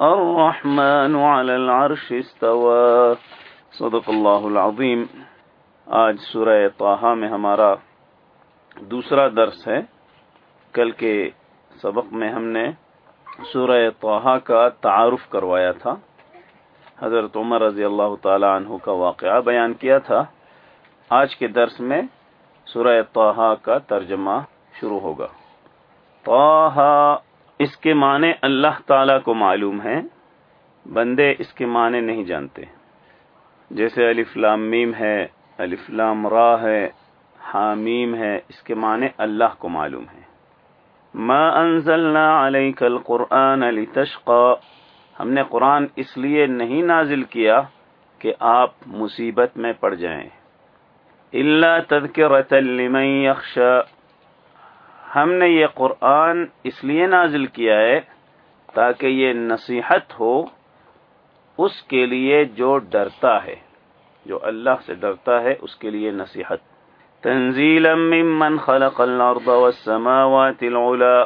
الرحمن على العرش استوى. صدق اللہ العظیم. آج سورہ طه میں ہمارا دوسرا درس ہے. کل کے سبق میں ہم نے سورہ طه کا تعارف کروایا تھا. حضرت عمر رضی اللہ تعالی عنہ کا واقعہ بیان کیا تھا. آج کے درس میں سورہ طه کا ترجمہ شروع ہوگا. طه اس کے معنی اللہ تعالی کو معلوم ہے بندے اس کے معنی نہیں جانتے۔ جیسے الف لام میم ہے، الف لام را ہے حامیم ہے، اس کے معنی اللہ کو معلوم ہے ما انزلنا علیک القرآن لتشقا، ہم نے قرآن اس لیے نہیں نازل کیا کہ آپ مصیبت میں پڑ جائیں۔ اللہ تذکرۃ لمن یخشا ہم نے یہ قرآن اس لیے نازل کیا ہے تاکہ یہ نصیحت ہو اس کے لیے جو ڈرتا ہے، جو اللہ سے ڈرتا ہے، اس کے لیے نصیحت۔ تنزیلا ممن خلق الارض والسماوات العلا،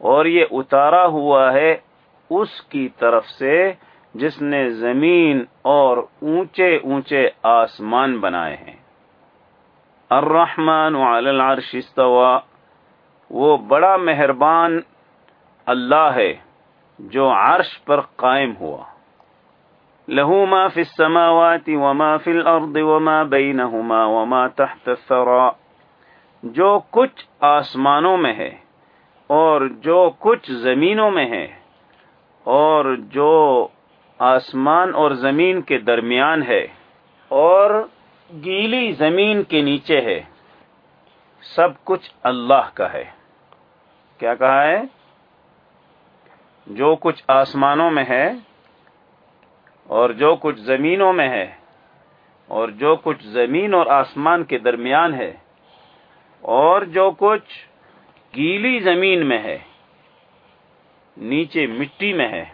اور یہ اتارا ہوا ہے اس کی طرف سے جس نے زمین اور اونچے اونچے آسمان بنائے ہیں۔ الرحمن علی العرش استوا وہ بڑا مہربان اللہ ہے جو عرش پر قائم ہوا۔ لہو ما فی السماوات وما فی الارض وما بینہما وما تحت الثرا جو کچھ آسمانوں میں ہے اور جو کچھ زمینوں میں ہے اور جو آسمان اور زمین کے درمیان ہے اور گیلی زمین کے نیچے ہے، سب کچھ اللہ کا ہے۔ کیا کہا ہے؟ جو کچھ آسمانوں میں ہے اور جو کچھ زمینوں میں ہے اور جو کچھ زمین اور آسمان کے درمیان ہے اور جو کچھ گیلی زمین میں ہے، نیچے مٹی میں ہے،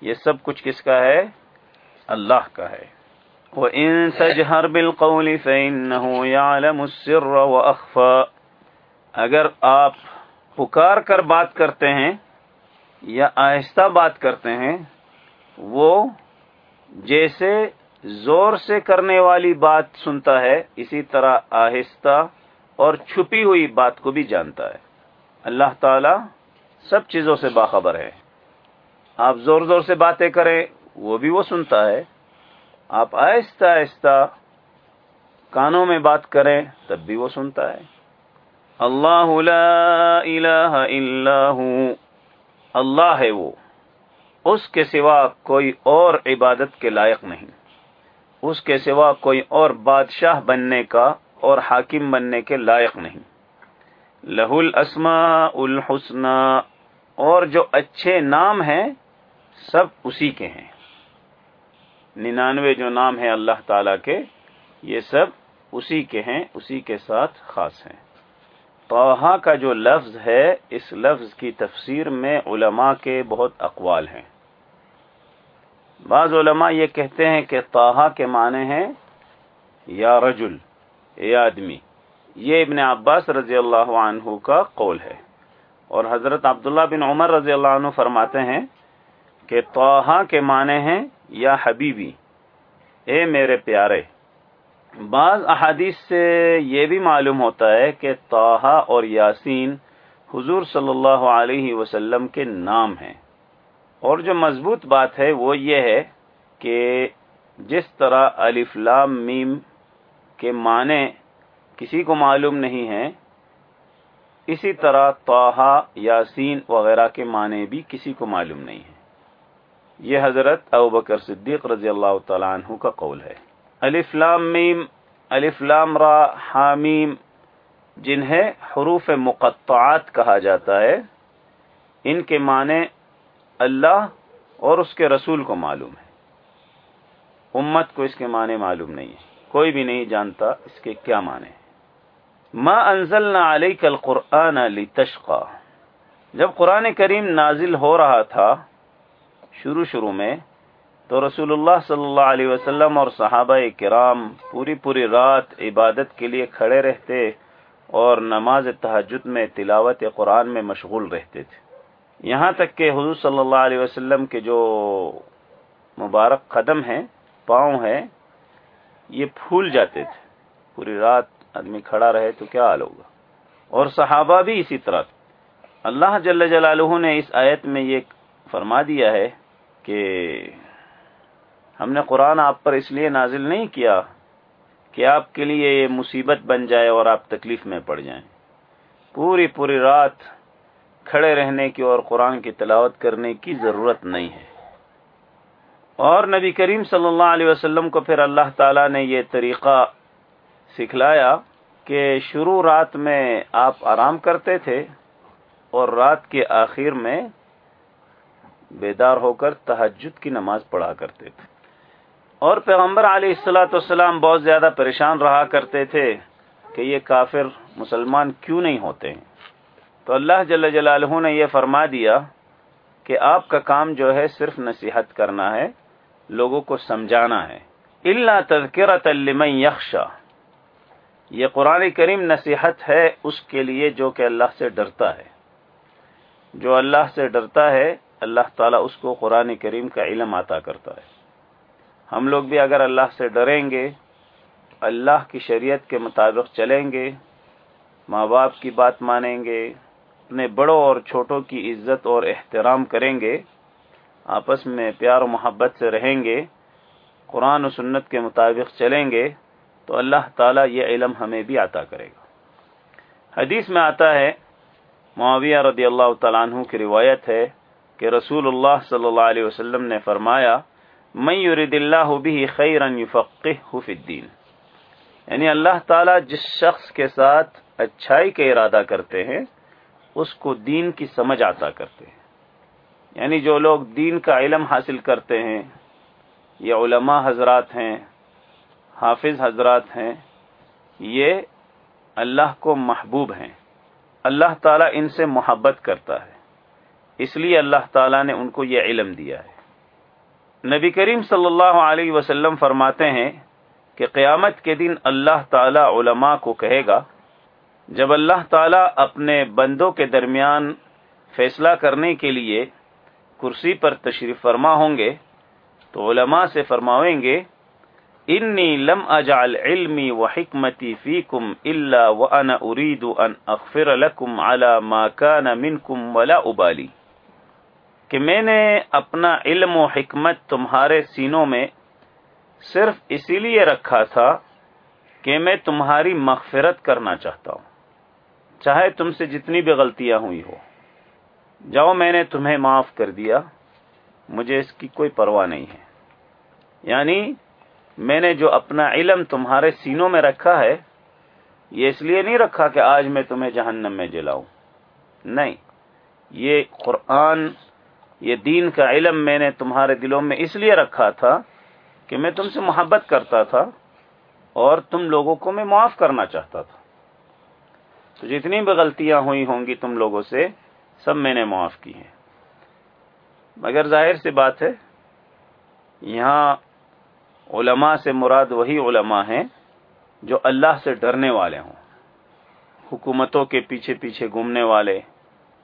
یہ سب کچھ کس کا ہے؟ اللہ کا ہے۔ وَإِن تَجْهَرْ بِالْقَوْلِ فَإِنَّهُ يَعْلَمُ السِّرَّ وَأَخْفَى۔ اگر آپ پکار کر بات کرتے ہیں یا آہستہ بات کرتے ہیں، وہ جیسے زور سے کرنے والی بات سنتا ہے، اسی طرح آہستہ اور چھپی ہوئی بات کو بھی جانتا ہے۔ اللہ تعالی سب چیزوں سے باخبر ہے۔ آپ زور زور سے باتیں کریں، وہ بھی وہ سنتا ہے۔ آپ آہستہ آہستہ کانوں میں بات کریں، تب بھی وہ سنتا ہے۔ اللہ لا الہ الا ہوں اللہ ہے وہ۔ اس کے سوا کوئی اور عبادت کے لائق نہیں۔ اس کے سوا کوئی اور بادشاہ بننے کا اور حاکم بننے کے لائق نہیں۔ لہ الاسماء الحسنى اور جو اچھے نام ہیں، سب اسی کے ہیں۔ ننانوے جو نام ہیں اللہ تعالی کے، یہ سب اسی کے ہیں، اسی کے ساتھ خاص ہیں۔ توحا کا جو لفظ ہے، اس لفظ کی تفسیر میں علماء کے بہت اقوال ہیں۔ بعض علماء یہ کہتے ہیں کہ توحا کے معنی ہیں، یا رجل، اے آدمی۔ یہ ابن عباس رضی اللہ عنہ کا قول ہے۔ اور حضرت عبداللہ بن عمر رضی اللہ عنہ فرماتے ہیں کہ توحا کے معنی ہیں، یا حبیبی، اے میرے پیارے۔ بعض احادیث سے یہ بھی معلوم ہوتا ہے کہ توحا اور یاسین حضور صلی اللہ علیہ وسلم کے نام ہیں۔ اور جو مضبوط بات ہے وہ یہ ہے کہ جس طرح الف لام میم کے معنی کسی کو معلوم نہیں ہے اسی طرح توحا یاسین وغیرہ کے معنی بھی کسی کو معلوم نہیں ہے یہ حضرت ابوبکر صدیق رضی اللہ تعالیٰ عنہ کا قول ہے۔ الف لام میم، الف لام را حامیم جنہیں حروف مقطعات کہا جاتا ہے، ان کے معنی اللہ اور اس کے رسول کو معلوم ہے۔ امت کو اس کے معنی معلوم نہیں ہے۔ کوئی بھی نہیں جانتا اس کے کیا معنی ما انزلنا علیک القرآن لتشقا۔ جب قرآن کریم نازل ہو رہا تھا، شروع شروع میں تو رسول اللہ صلی اللہ علیہ وسلم اور صحابہ کرام پوری پوری رات عبادت کے لیے کھڑے رہتے اور نماز تحجد میں تلاوت قرآن میں مشغول رہتے تھے۔ یہاں تک کہ حضور صلی اللہ علیہ وسلم کے جو مبارک قدم ہیں، پاؤں ہیں، یہ پھول جاتے تھے۔ پوری رات آدمی کھڑا رہے تو کیا حال ہوگا؟ اور صحابہ بھی اسی طرح اللہ جل جلالہ نے اس آیت میں یہ فرما دیا ہے کہ ہم نے قرآن آپ پر اس لیے نازل نہیں کیا کہ آپ کے لیے یہ مصیبت بن جائے اور آپ تکلیف میں پڑ جائیں۔ پوری پوری رات کھڑے رہنے کی اور قرآن کی تلاوت کرنے کی ضرورت نہیں ہے۔ اور نبی کریم صلی اللہ علیہ وسلم کو پھر اللہ تعالی نے یہ طریقہ سکھلایا کہ شروع رات میں آپ آرام کرتے تھے اور رات کے آخر میں بیدار ہو کر تحجد کی نماز پڑھا کرتے تھے۔ اور پیغمبر علیہ السلاۃ والسلام بہت زیادہ پریشان رہا کرتے تھے کہ یہ کافر مسلمان کیوں نہیں ہوتے ہیں۔ تو اللہ جل جلالہ نے یہ فرما دیا کہ آپ کا کام جو ہے صرف نصیحت کرنا ہے، لوگوں کو سمجھانا ہے۔ اللہ تذکرت لمن یخشا۔ یہ قرآن کریم نصیحت ہے اس کے لیے جو کہ اللہ سے ڈرتا ہے۔ جو اللہ سے ڈرتا ہے، اللہ تعالیٰ اس کو قرآن کریم کا علم عطا کرتا ہے۔ ہم لوگ بھی اگر اللہ سے ڈریں گے، اللہ کی شریعت کے مطابق چلیں گے، ماں باپ کی بات مانیں گے، اپنے بڑوں اور چھوٹوں کی عزت اور احترام کریں گے، آپس میں پیار و محبت سے رہیں گے، قرآن و سنت کے مطابق چلیں گے، تو اللہ تعالیٰ یہ علم ہمیں بھی عطا کرے گا۔ حدیث میں آتا ہے، معاویہ رضی اللہ تعالیٰ عنہ کی روایت ہے کہ رسول اللہ صلی اللہ علیہ وسلم نے فرمایا میں یرید اللہ بھی خیرن فی الدین یعنی اللہ تعالیٰ جس شخص کے ساتھ اچھائی کا ارادہ کرتے ہیں، اس کو دین کی سمجھ آتا کرتے ہیں۔ یعنی جو لوگ دین کا علم حاصل کرتے ہیں، یہ علماء حضرات ہیں، حافظ حضرات ہیں، یہ اللہ کو محبوب ہیں۔ اللہ تعالیٰ ان سے محبت کرتا ہے۔ اس لیے اللہ تعالیٰ نے ان کو یہ علم دیا ہے۔ نبی کریم صلی اللہ علیہ وسلم فرماتے ہیں کہ قیامت کے دن اللہ تعالیٰ علماء کو کہے گا، جب اللہ تعالیٰ اپنے بندوں کے درمیان فیصلہ کرنے کے لیے کرسی پر تشریف فرما ہوں گے، تو علماء سے فرماویں گے، انی لم اجعل علمی و حکمتی فیکم الا وانا اريد ان اغفر لكم على ما كان منكم ولا ابالی. کہ میں نے اپنا علم و حکمت تمہارے سینوں میں صرف اسی لیے رکھا تھا کہ میں تمہاری مغفرت کرنا چاہتا ہوں۔ چاہے تم سے جتنی بھی غلطیاں ہوئی ہو۔ جاؤ میں نے تمہیں معاف کر دیا۔ مجھے اس کی کوئی پرواہ نہیں ہے۔ یعنی میں نے جو اپنا علم تمہارے سینوں میں رکھا ہے، یہ اس لیے نہیں رکھا کہ آج میں تمہیں جہنم میں جلاؤں۔ نہیں، یہ قرآن یہ دین کا علم میں نے تمہارے دلوں میں اس لیے رکھا تھا کہ میں تم سے محبت کرتا تھا اور تم لوگوں کو میں معاف کرنا چاہتا تھا۔ تو جتنی بھی غلطیاں ہوئی ہوں گی تم لوگوں سے سب میں نے معاف کی ہیں۔ مگر ظاہر سی بات ہے، یہاں علماء سے مراد وہی علماء ہیں جو اللہ سے ڈرنے والے ہوں۔ حکومتوں کے پیچھے پیچھے گھومنے والے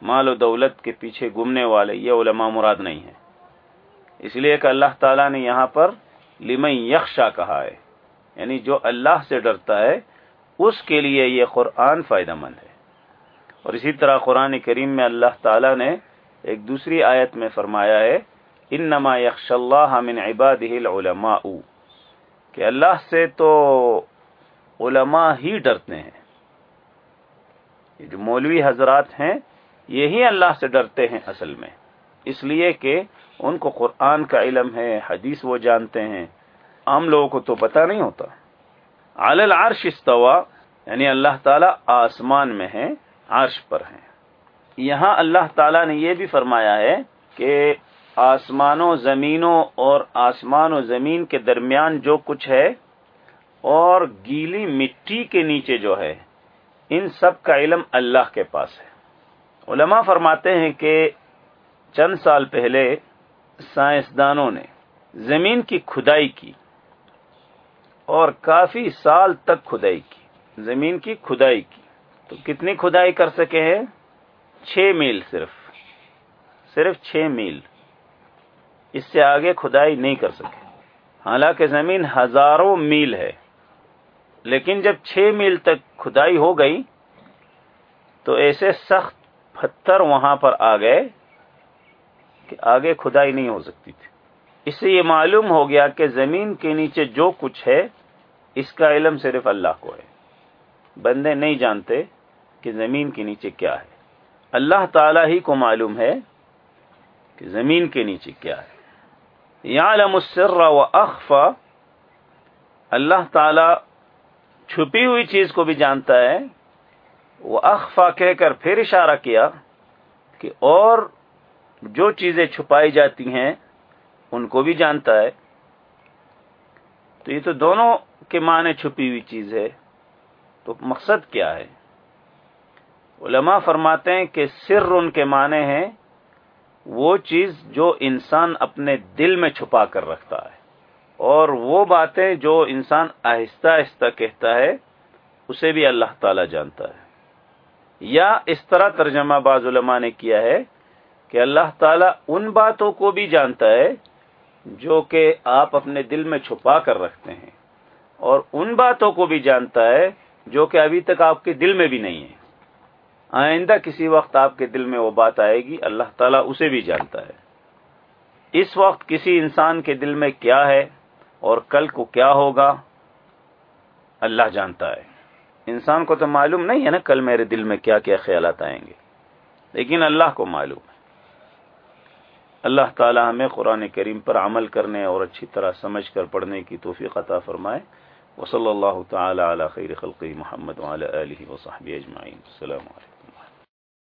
مال و دولت کے پیچھے گھومنے والے، یہ علماء مراد نہیں ہیں۔ اس لیے کہ اللہ تعالیٰ نے یہاں پر لمن یکشا کہا ہے۔ یعنی جو اللہ سے ڈرتا ہے، اس کے لیے یہ قرآن فائدہ مند ہے۔ اور اسی طرح قرآن کریم میں اللہ تعالی نے ایک دوسری آیت میں فرمایا ہے ان نما یکش اللہ من عباد العلماء۔ کہ اللہ سے تو علماء ہی ڈرتے ہیں۔ یہ جو مولوی حضرات ہیں یہی اللہ سے ڈرتے ہیں اصل میں۔ اس لیے کہ ان کو قرآن کا علم ہے، حدیث وہ جانتے ہیں۔ عام لوگوں کو تو پتہ نہیں ہوتا۔ علی العرش استوا یعنی اللہ تعالی آسمان میں ہے عرش پر ہیں۔ یہاں اللہ تعالیٰ نے یہ بھی فرمایا ہے کہ آسمان و زمینوں اور آسمان و زمین کے درمیان جو کچھ ہے اور گیلی مٹی کے نیچے جو ہے، ان سب کا علم اللہ کے پاس ہے۔ علماء فرماتے ہیں کہ چند سال پہلے سائنسدانوں نے زمین کی کھدائی کی اور کافی سال تک کھدائی کی، زمین کی کھدائی کی۔ تو کتنی کھدائی کر سکے ہیں؟ چھ میل صرف۔ صرف چھ میل۔ اس سے آگے کھدائی نہیں کر سکے۔ حالانکہ زمین ہزاروں میل ہے۔ لیکن جب چھ میل تک کھدائی ہو گئی تو ایسے سخت پتھر وہاں پر آ گئے کہ آگے کھدائی نہیں ہو سکتی تھی۔ اس سے یہ معلوم ہو گیا کہ زمین کے نیچے جو کچھ ہے، اس کا علم صرف اللہ کو ہے۔ بندے نہیں جانتے کہ زمین کے نیچے کیا ہے۔ اللہ تعالی ہی کو معلوم ہے کہ زمین کے نیچے کیا ہے۔ یعلم السر و اخفا اللہ تعالی چھپی ہوئی چیز کو بھی جانتا ہے وہ اخفا کہہ کر پھر اشارہ کیا کہ اور جو چیزیں چھپائی جاتی ہیں، ان کو بھی جانتا ہے۔ تو یہ تو دونوں کے معنی چھپی ہوئی چیز ہے۔ تو مقصد کیا ہے؟ علماء فرماتے ہیں کہ سر ان کے معنی ہیں، وہ چیز جو انسان اپنے دل میں چھپا کر رکھتا ہے۔ اور وہ باتیں جو انسان آہستہ آہستہ کہتا ہے، اسے بھی اللہ تعالی جانتا ہے۔ یا اس طرح ترجمہ بعض علماء نے کیا ہے کہ اللہ تعالی ان باتوں کو بھی جانتا ہے جو کہ آپ اپنے دل میں چھپا کر رکھتے ہیں اور ان باتوں کو بھی جانتا ہے جو کہ ابھی تک آپ کے دل میں بھی نہیں ہے۔ آئندہ کسی وقت آپ کے دل میں وہ بات آئے گی، اللہ تعالیٰ اسے بھی جانتا ہے۔ اس وقت کسی انسان کے دل میں کیا ہے اور کل کو کیا ہوگا، اللہ جانتا ہے۔ انسان کو تو معلوم نہیں ہے نا کل میرے دل میں کیا کیا خیالات آئیں گے۔ لیکن اللہ کو معلوم ہے۔ اللہ تعالی ہمیں قرآن کریم پر عمل کرنے اور اچھی طرح سمجھ کر پڑھنے کی توفیق عطا فرمائے۔ وصلی اللہ تعالی علی خیر خلقی محمد وعلی آلہ وصحبہ اجمعین۔ السلام علیکم۔